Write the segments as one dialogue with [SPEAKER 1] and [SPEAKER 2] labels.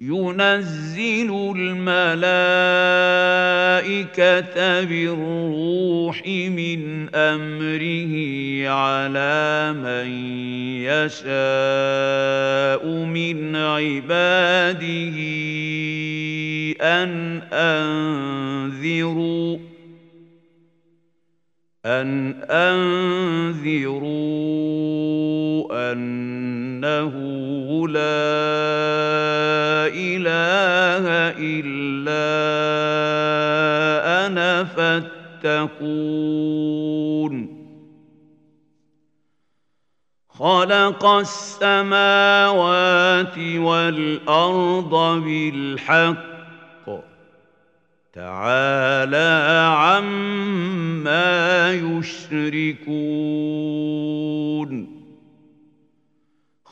[SPEAKER 1] ينزل الملائكة بالروح من أمره على من يشاء من عباده أن أنذروا أن أنذروا أن انه لا اله الا انا فاتقون خلق السماوات والارض بالحق تعالى عما يشركون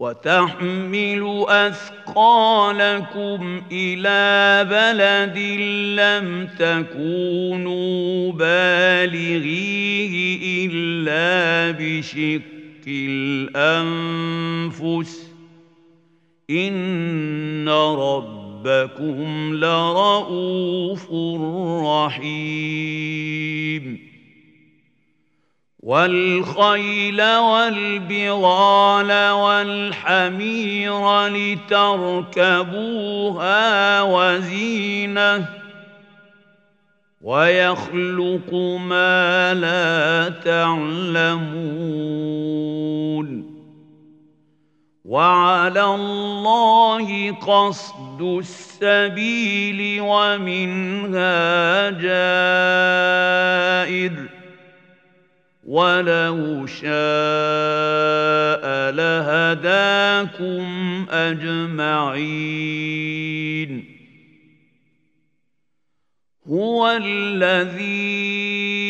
[SPEAKER 1] وتحمل اثقالكم الى بلد لم تكونوا بالغيه الا بشق الانفس ان ربكم لرؤوف رحيم والخيل والبغال والحمير لتركبوها وزينه ويخلق ما لا تعلمون وعلى الله قصد السبيل ومنها جائر ولو شاء لهداكم اجمعين هو الذي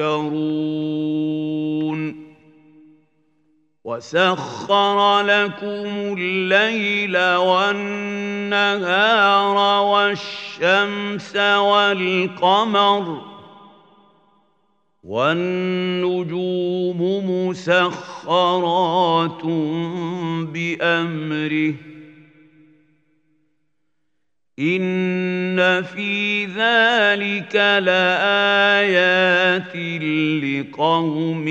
[SPEAKER 1] تذكرون وسخر لكم الليل والنهار والشمس والقمر والنجوم مسخرات بأمره ان في ذلك لايات لقوم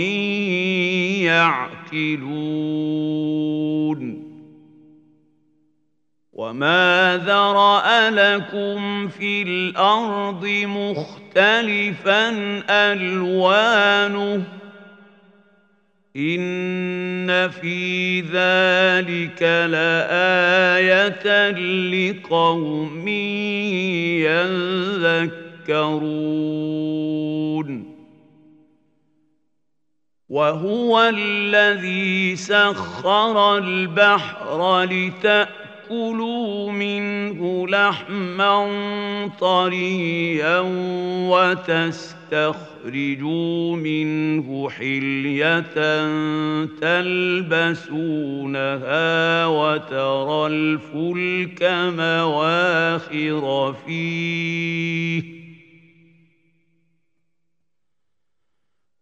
[SPEAKER 1] يعقلون وما ذرا لكم في الارض مختلفا الوانه إن في ذلك لآية لقوم يذكرون وهو الذي سخر البحر لتأتي تاكلوا منه لحما طريا وتستخرجوا منه حليه تلبسونها وترى الفلك مواخر فيه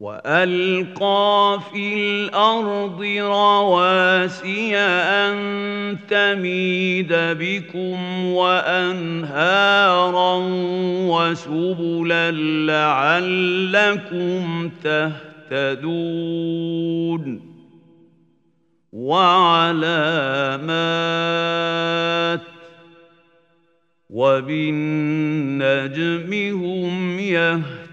[SPEAKER 1] والقى في الارض رواسي ان تميد بكم وانهارا وسبلا لعلكم تهتدون وعلامات وبالنجم هم يهتدون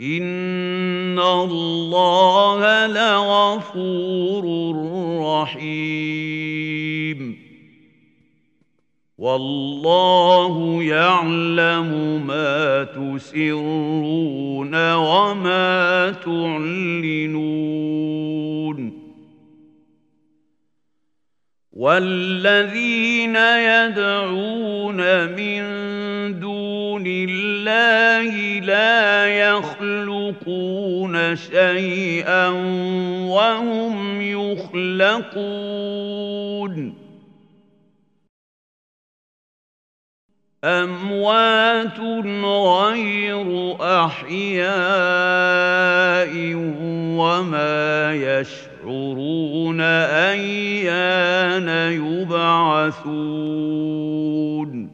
[SPEAKER 1] إن الله لغفور رحيم والله يعلم ما تسرون وما تعلنون والذين يدعون من الله لا يخلقون شيئا وهم يخلقون اموات غير احياء وما يشعرون ايان يبعثون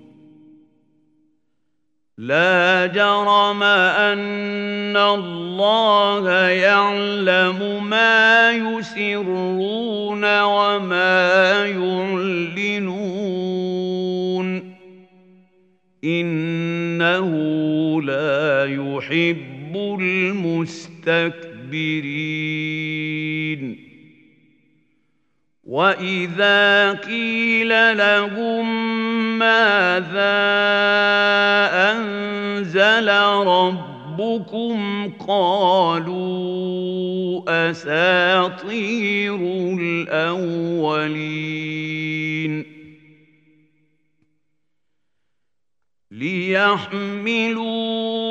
[SPEAKER 1] لا جرم أن الله يعلم ما يسرون وما يعلنون إنه لا يحب المستكبرين واذا قيل لهم ماذا انزل ربكم قالوا اساطير الاولين ليحملوا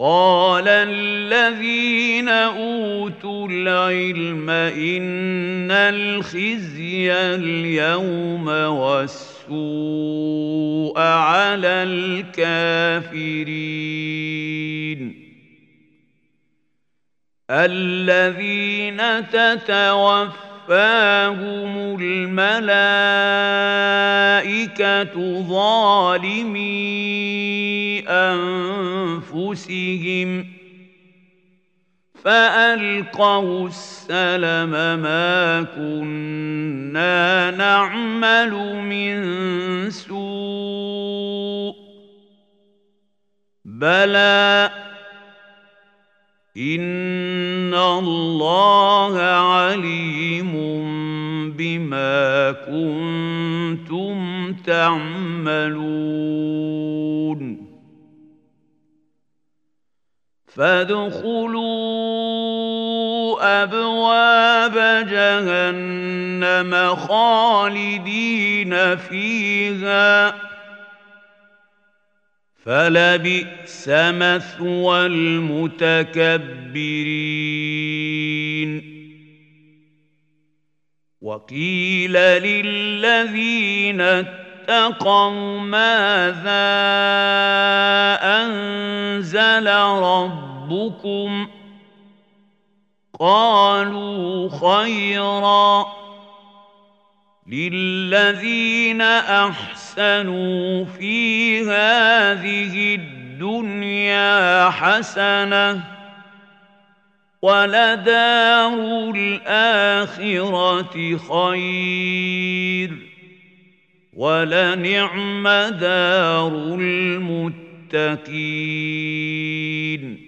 [SPEAKER 1] قال الذين اوتوا العلم ان الخزي اليوم والسوء على الكافرين الذين تتوفوا توفاهم الملائكة ظالمي أنفسهم فألقوا السلم ما كنا نعمل من سوء بلى ان الله عليم بما كنتم تعملون فادخلوا ابواب جهنم خالدين فيها فلبئس مثوى المتكبرين وقيل للذين اتقوا ماذا انزل ربكم قالوا خيرا للذين احسنوا في هذه الدنيا حسنه ولدار الاخره خير ولنعم دار المتقين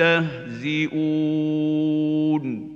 [SPEAKER 1] يستهزئون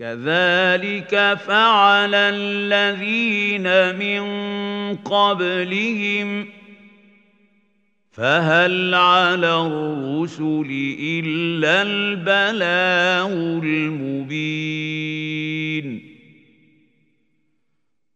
[SPEAKER 1] كذلك فعل الذين من قبلهم فهل على الرسل الا البلاء المبين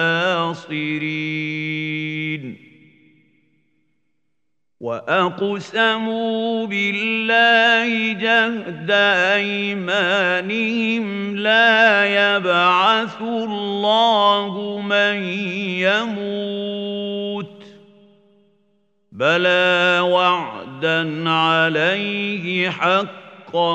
[SPEAKER 1] الناصرين واقسموا بالله جهد ايمانهم لا يبعث الله من يموت بلى وعدا عليه حق حقا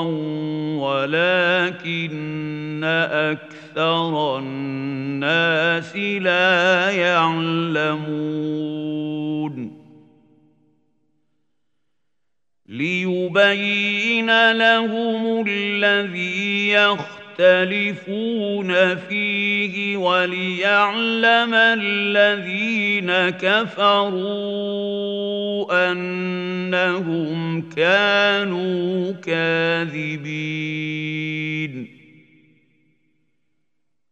[SPEAKER 1] ولكن أكثر الناس لا يعلمون ليبين لهم الذي يختار يختلفون فيه وليعلم الذين كفروا انهم كانوا كاذبين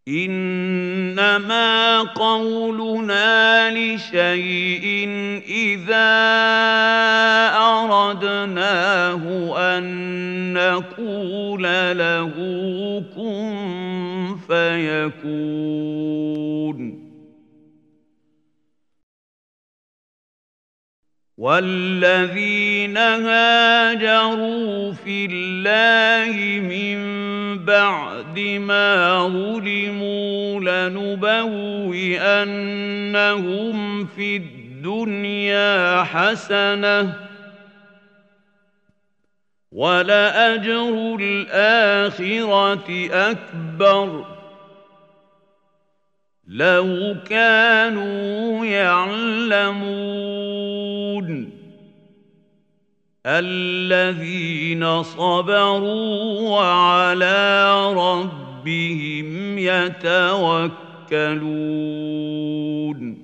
[SPEAKER 1] انما قولنا لشيء اذا اردناه ان نقول له كن فيكون والذين هاجروا في الله من بعد ما ظلموا لنبوئنهم في الدنيا حسنه ولأجر الآخرة أكبر لو كانوا يعلمون الذين صبروا وعلى ربهم يتوكلون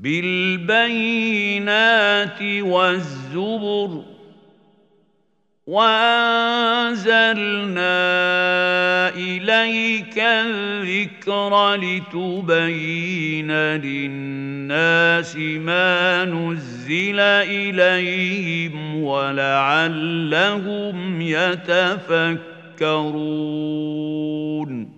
[SPEAKER 1] بالبينات والزبر وانزلنا اليك الذكر لتبين للناس ما نزل اليهم ولعلهم يتفكرون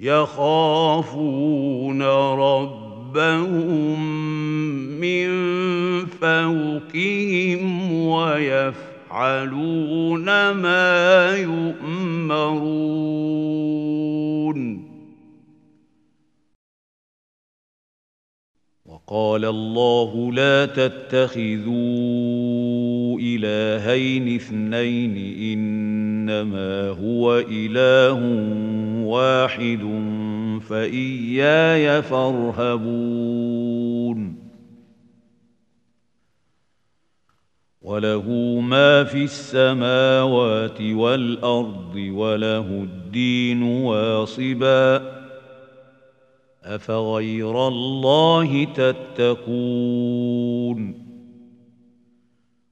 [SPEAKER 1] يخافون ربهم من فوقهم ويفعلون ما يؤمرون وقال الله لا تتخذوا الهين اثنين انما هو اله واحد فإياي فارهبون وله ما في السماوات والأرض وله الدين واصبا أفغير الله تتقون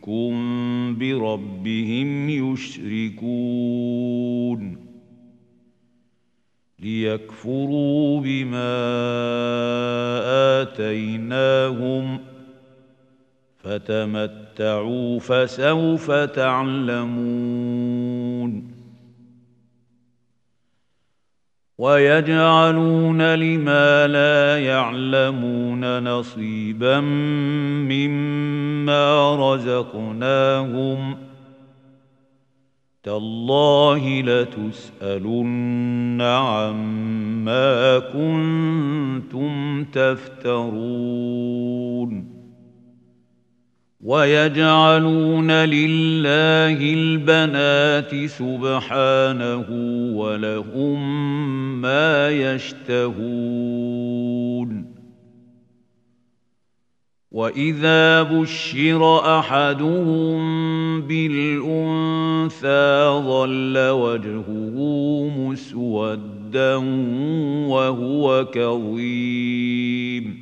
[SPEAKER 1] منكم بربهم يشركون ليكفروا بما آتيناهم فتمتعوا فسوف تعلمون ويجعلون لما لا يعلمون نصيبا مما رزقناهم تالله لتسالن عما كنتم تفترون ويجعلون لله البنات سبحانه ولهم ما يشتهون واذا بشر احدهم بالانثى ظل وجهه مسودا وهو كظيم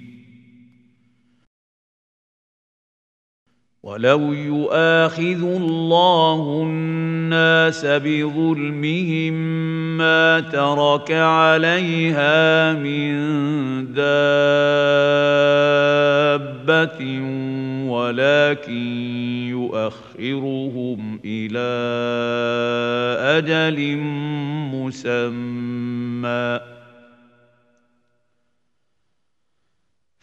[SPEAKER 1] ولو يؤاخذ الله الناس بظلمهم ما ترك عليها من دابه ولكن يؤخرهم الى اجل مسمى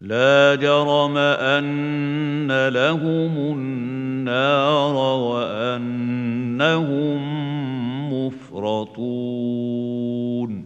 [SPEAKER 1] لا جرم أن لهم النار وأنهم مفرطون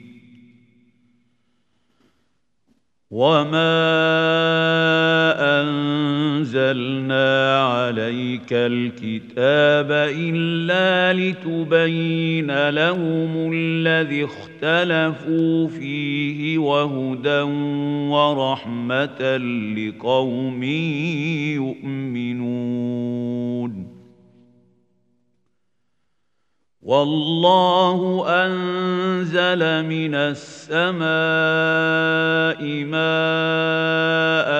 [SPEAKER 1] وما انزلنا عليك الكتاب الا لتبين لهم الذي اختلفوا فيه وهدى ورحمه لقوم يؤمنون والله انزل من السماء ماء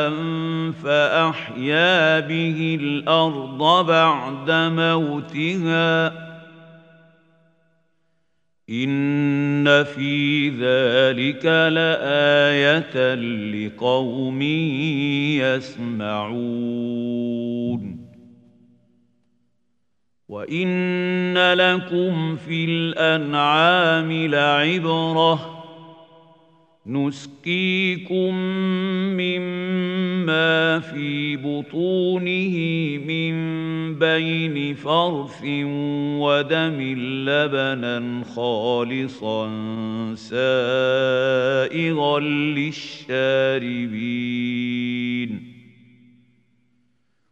[SPEAKER 1] فاحيا به الارض بعد موتها ان في ذلك لايه لقوم يسمعون وان لكم في الانعام لعبره نسقيكم مما في بطونه من بين فرث ودم لبنا خالصا سائغا للشاربين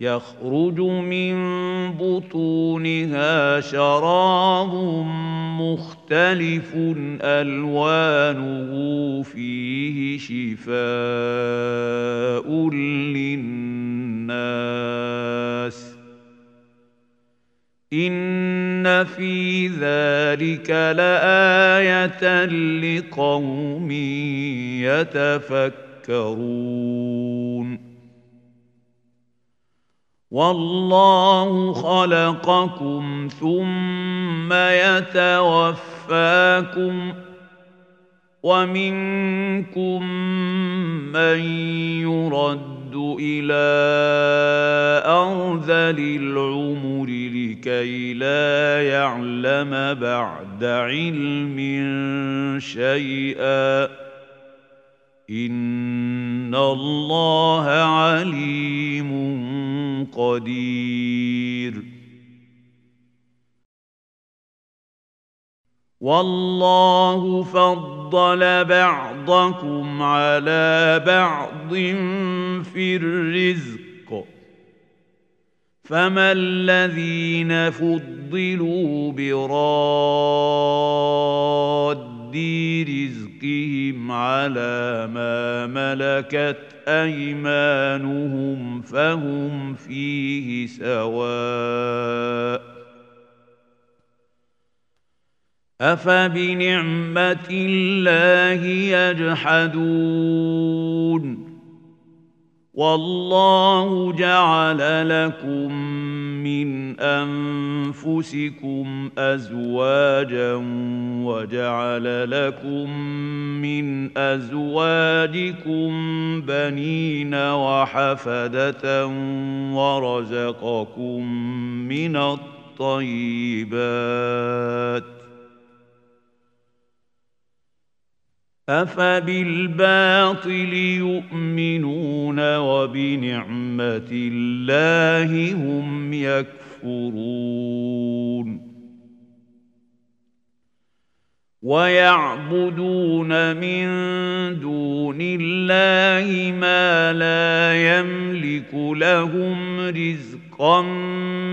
[SPEAKER 1] يخرج من بطونها شراب مختلف الوانه فيه شفاء للناس ان في ذلك لايه لقوم يتفكرون والله خلقكم ثم يتوفاكم ومنكم من يرد الى ارذل العمر لكي لا يعلم بعد علم شيئا ان الله عليم قدير والله فضل بعضكم على بعض في الرزق فما الذين فضلوا براد وَصَدِّي رِزْقِهِمْ عَلَى مَا مَلَكَتْ أَيْمَانُهُمْ فَهُمْ فِيهِ سَوَاءٌ أَفَبِنِعْمَةِ اللَّهِ يَجْحَدُونَ وَاللَّهُ جَعَلَ لَكُم من أنفسكم أزواجا وجعل لكم من أزواجكم بنين وحفدة ورزقكم من الطيبات أفبالباطل يؤمنون وبنعمة الله هم يكفرون ويعبدون من دون الله ما لا يملك لهم رزقا رزقا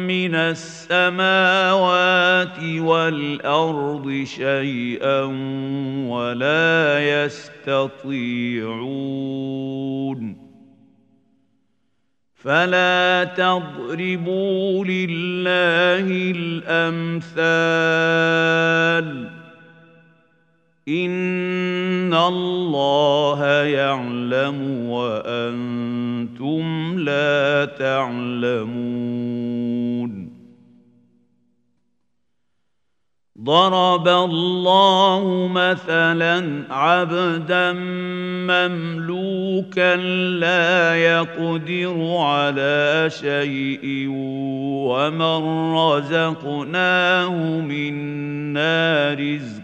[SPEAKER 1] من السماوات والارض شيئا ولا يستطيعون فلا تضربوا لله الامثال ان الله يعلم وانتم لا تعلمون ضرب الله مثلا عبدا مملوكا لا يقدر على شيء ومن رزقناه منا رزقا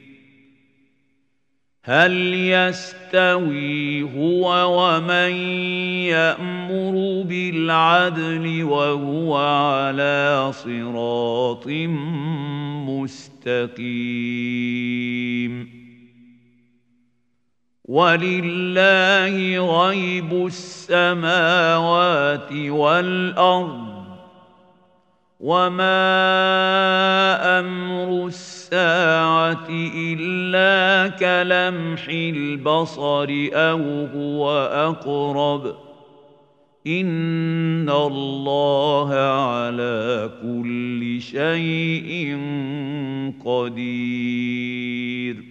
[SPEAKER 1] هل يستوي هو ومن يامر بالعدل وهو على صراط مستقيم ولله غيب السماوات والارض وما امر الساعه الا كلمح البصر او هو اقرب ان الله على كل شيء قدير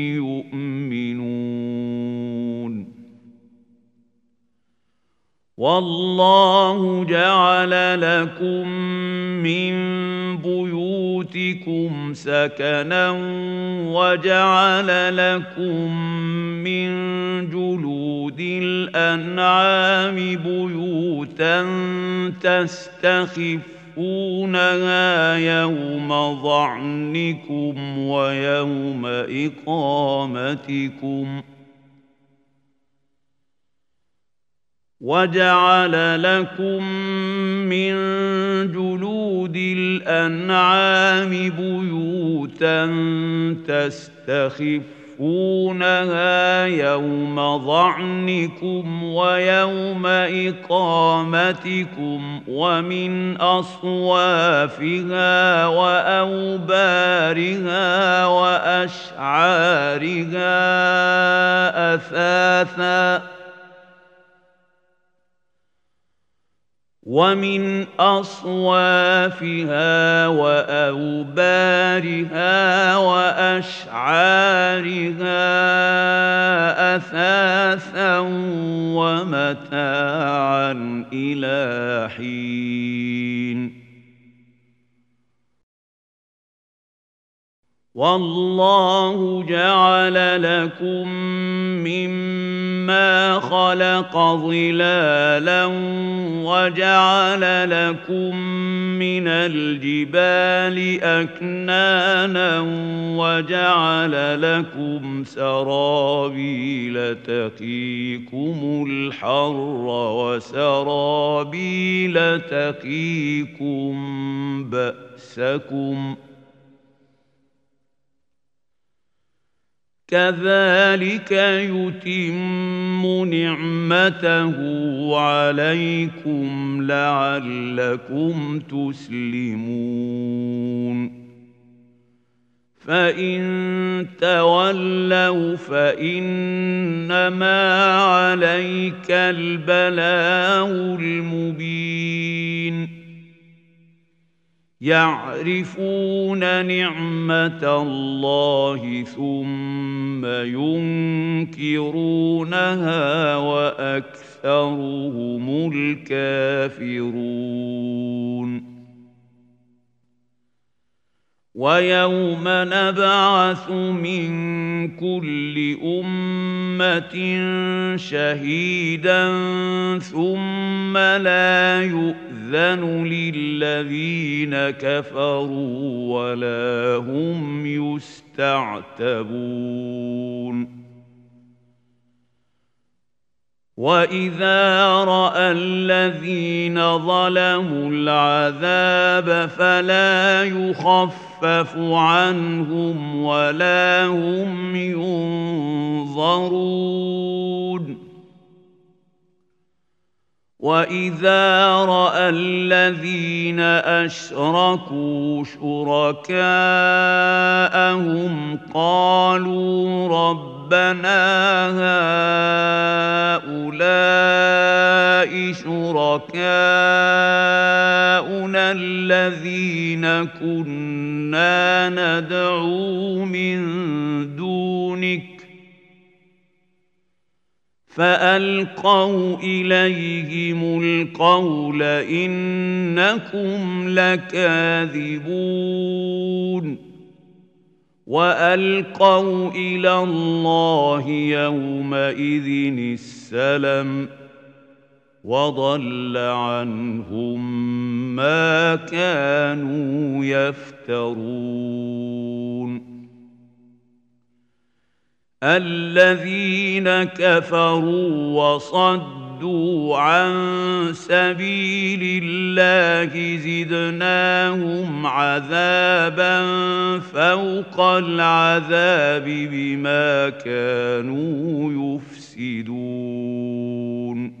[SPEAKER 1] والله جعل لكم من بيوتكم سكنا وجعل لكم من جلود الانعام بيوتا تستخفون تخافونها يوم ظعنكم ويوم إقامتكم ۖ وجعل لكم من جلود الانعام بيوتا تستخفونها يوم ظعنكم ويوم اقامتكم ومن اصوافها واوبارها واشعارها اثاثا ومن أصوافها وأوبارها وأشعارها أثاثا ومتاعا إلى حين والله جعل لكم مما خلق ظلالا وجعل لكم من الجبال اكنانا وجعل لكم سرابيل تقيكم الحر وسرابيل تقيكم باسكم ۖ كذلك يتم نعمته عليكم لعلكم تسلمون فان تولوا فانما عليك البلاء المبين يعرفون نعمه الله ثم ينكرونها واكثرهم الكافرون ويوم نبعث من كل امه شهيدا ثم لا يؤذن للذين كفروا ولا هم يستعتبون واذا راى الذين ظلموا العذاب فلا يخفف يخفف عنهم ولا هم ينظرون واذا راى الذين اشركوا شركاءهم قالوا ربنا هؤلاء شركاؤنا الذين كنا ما ندعو من دونك فألقوا إليهم القول إنكم لكاذبون وألقوا إلى الله يومئذ السلم ۖ وضل عنهم ما كانوا يفترون الذين كفروا وصدوا عن سبيل الله زدناهم عذابا فوق العذاب بما كانوا يفسدون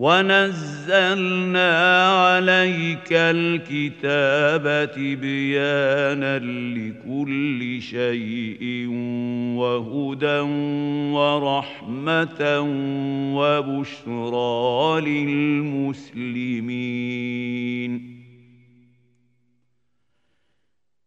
[SPEAKER 1] ونزلنا عليك الكتاب بيانا لكل شيء وهدى ورحمة وبشرى للمسلمين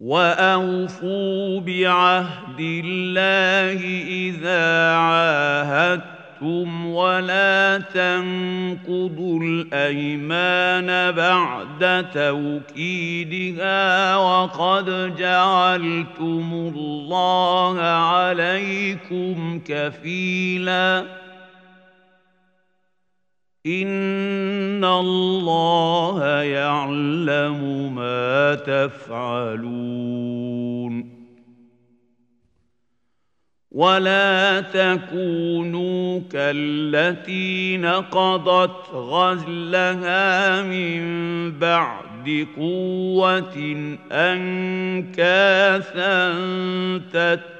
[SPEAKER 1] واوفوا بعهد الله اذا عاهدتم ولا تنقضوا الايمان بعد توكيدها وقد جعلتم الله عليكم كفيلاً ان الله يعلم ما تفعلون ولا تكونوا كالتي نقضت غزلها من بعد قوه انكاثا تتبعون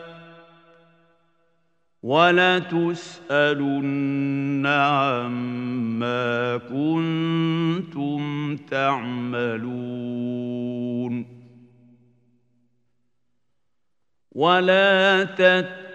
[SPEAKER 1] ولتسألن عما كنتم تعملون ولا تتبعوا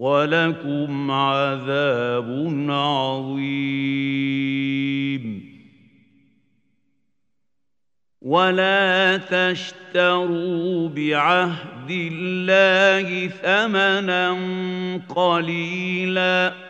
[SPEAKER 1] ولكم عذاب عظيم ولا تشتروا بعهد الله ثمنا قليلاً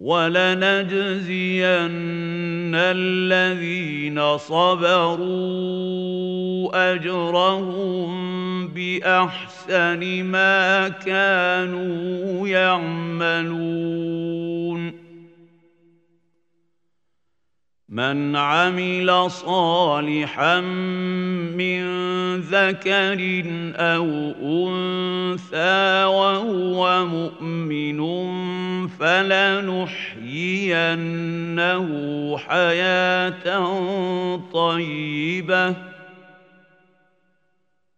[SPEAKER 1] ولنجزين الذين صبروا اجرهم باحسن ما كانوا يعملون من عمل صالحا من ذكر او انثى وهو مؤمن فلنحيينه حياه طيبه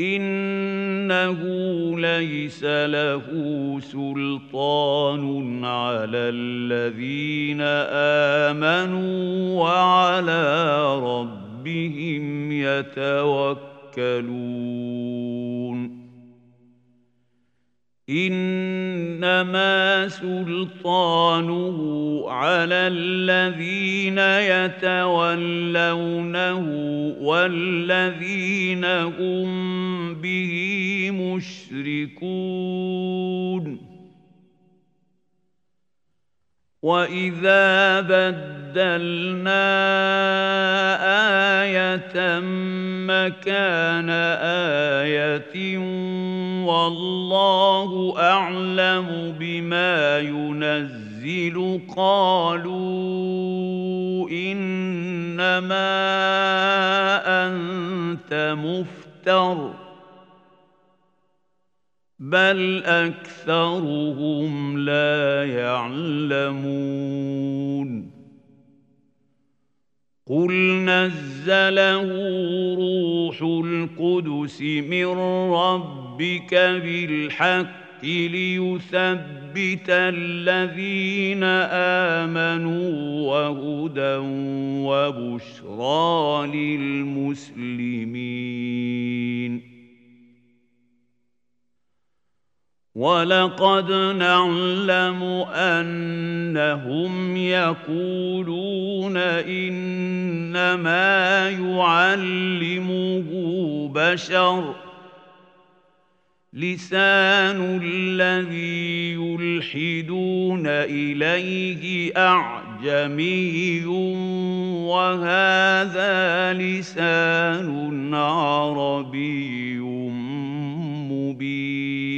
[SPEAKER 1] إنه ليس له سلطان على الذين آمنوا وعلى ربهم يتوكلون انما سلطانه على الذين يتولونه والذين هم به مشركون وإذا بدلنا آية مكان آية والله أعلم بما ينزل قالوا إنما أنت مفتر بل اكثرهم لا يعلمون قل نزله روح القدس من ربك بالحق ليثبت الذين امنوا وهدى وبشرى للمسلمين ولقد نعلم انهم يقولون انما يعلمه بشر لسان الذي يلحدون اليه اعجمي وهذا لسان عربي مبين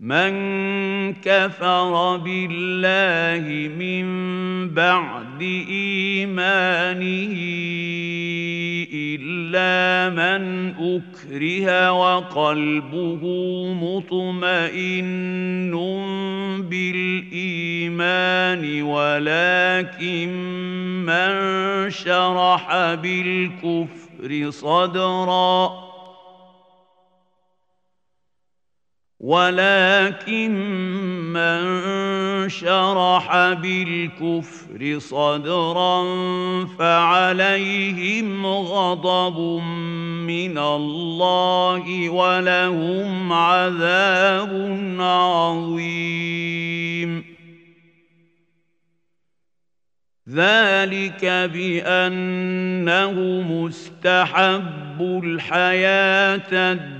[SPEAKER 1] من كفر بالله من بعد ايمانه الا من اكره وقلبه مطمئن بالايمان ولكن من شرح بالكفر صدرا ولكن من شرح بالكفر صدرا فعليهم غضب من الله ولهم عذاب عظيم ذلك بانه مستحب الحياه الدنيا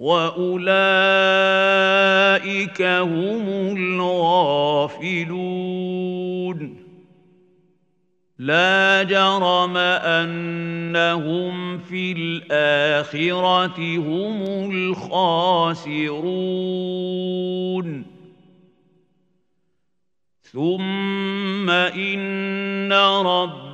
[SPEAKER 1] واولئك هم الغافلون لا جرم انهم في الاخره هم الخاسرون ثم ان رب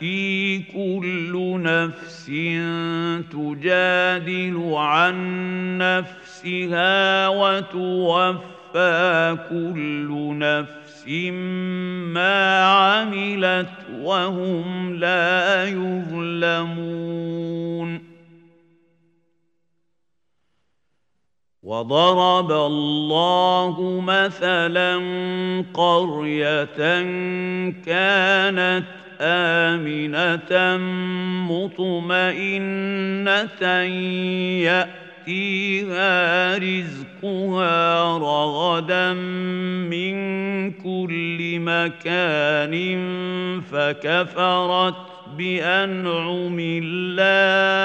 [SPEAKER 1] تاتي كل نفس تجادل عن نفسها وتوفى كل نفس ما عملت وهم لا يظلمون وضرب الله مثلا قريه كانت آمنة مطمئنة يأتيها رزقها رغدا من كل مكان فكفرت بأنعم الله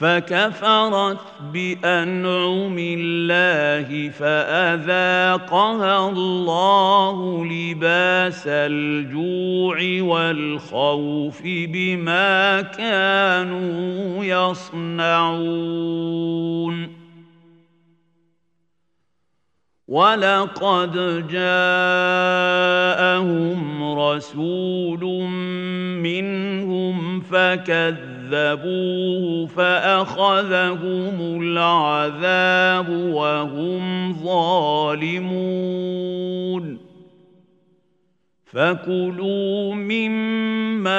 [SPEAKER 1] فكفرت بانعم الله فاذاقها الله لباس الجوع والخوف بما كانوا يصنعون ولقد جاءهم رسول منهم فكذبوا كَذَّبُوهُ فَأَخَذَهُمُ الْعَذَابُ وَهُمْ ظَالِمُونَ فَكُلُوا مِمَّا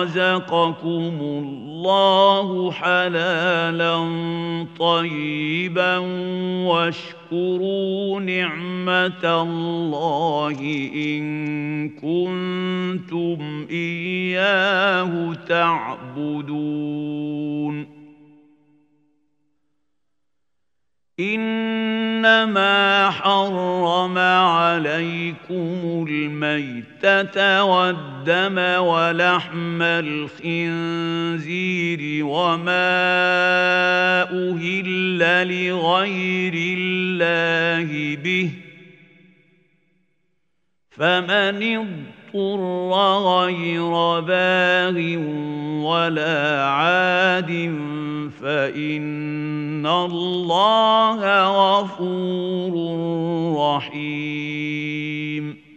[SPEAKER 1] رَزَقَكُمُ اللَّهُ اللَّهُ حَلَالًا طَيِّبًا وَاشْكُرُوا نِعْمَةَ اللَّهِ إِن كُنتُمْ إِيَّاهُ تَعْبُدُونَ انما حرم عليكم الميته والدم ولحم الخنزير وما اهل لغير الله به فمن اضطر مضطر غير باغ ولا عاد فإن الله غفور رحيم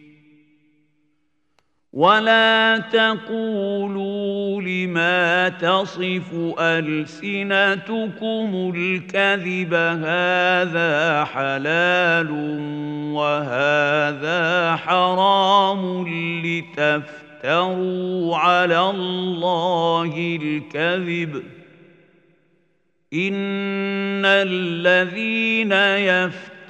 [SPEAKER 1] ولا تقولوا لما تصف ألسنتكم الكذب هذا حلال وهذا حرام لتفتروا على الله الكذب إن الذين يفترون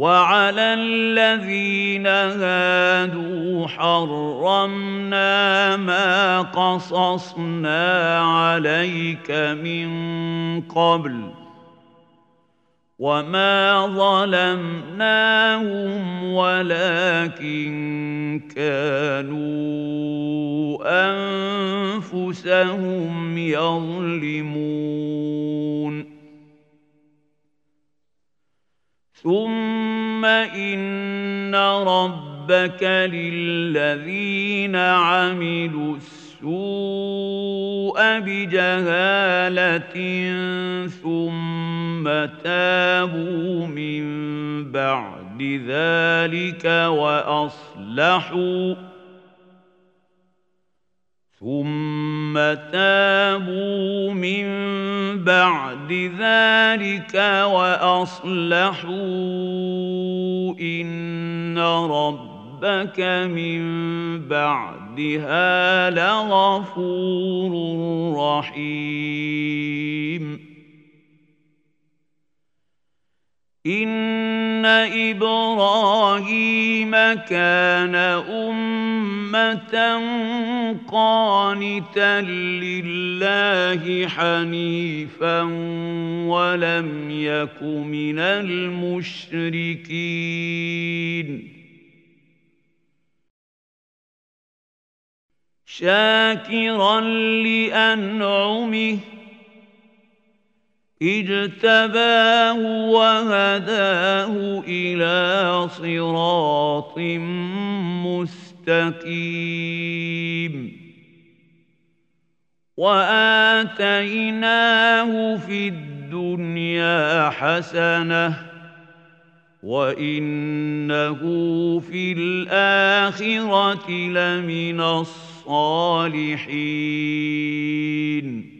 [SPEAKER 1] وعلى الذين هادوا حرمنا ما قصصنا عليك من قبل وما ظلمناهم ولكن كانوا انفسهم يظلمون ثم إن ربك للذين عملوا السوء بجهالة ثم تابوا من بعد ذلك وأصلحوا ثم تابوا من بعد ذلك واصلحوا ان ربك من بعدها لغفور رحيم ان ابراهيم كان امه قانتا لله حنيفا ولم يك من المشركين شاكرا لانعمه اجتباه وهداه إلى صراط مستقيم وآتيناه في الدنيا حسنةً وانه في الاخره لمن الصالحين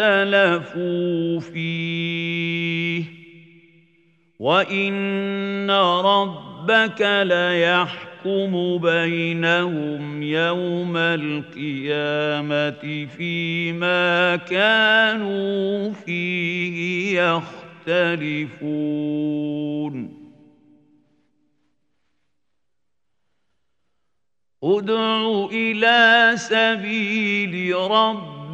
[SPEAKER 1] اختلفوا فيه وان ربك ليحكم بينهم يوم القيامه فيما كانوا فيه يختلفون ادع الى سبيل ربك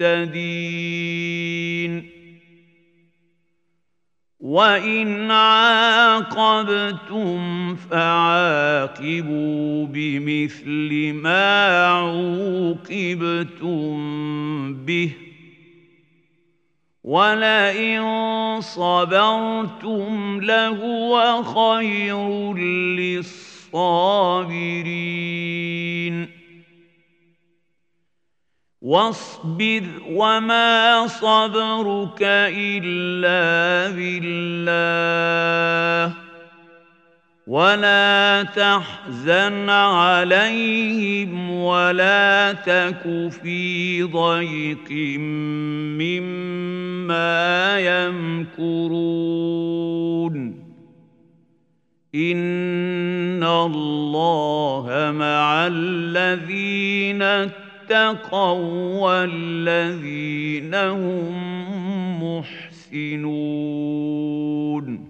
[SPEAKER 1] مهتدين وان عاقبتم فعاقبوا بمثل ما عوقبتم به ولئن صبرتم لهو خير للصابرين واصبر وما صبرك الا بالله ولا تحزن عليهم ولا تك في ضيق مما يمكرون ان الله مع الذين اتقوا اتقوا والذين هم محسنون